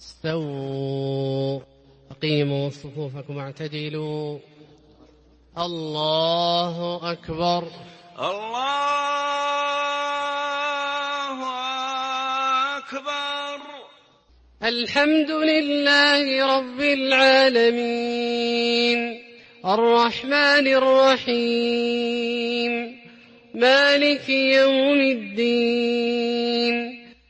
استووا. أقيموا صفوفكم واعتدلوا. الله أكبر. الله أكبر. الحمد لله رب العالمين. الرحمن الرحيم. مالك يوم الدين.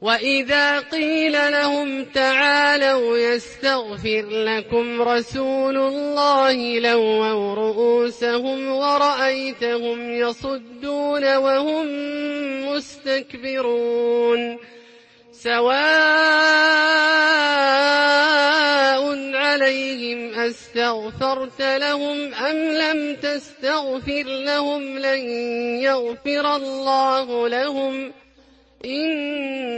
وإذا قيل لهم تعالوا يستغفر لكم رسول الله لووا رؤوسهم ورأيتهم يصدون وهم مستكبرون سواء عليهم أستغفرت لهم أم لم تستغفر لهم لن يغفر الله لهم إن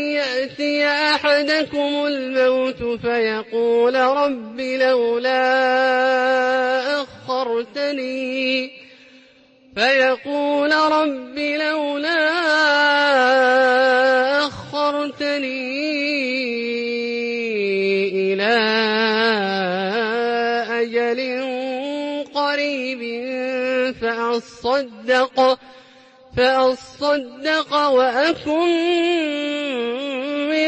يأتي أحدكم الموت فيقول رب لولا أخرتني. فيقول رب لولا أخرتني إلى أجل قريب فأصدق فأصدق وأكن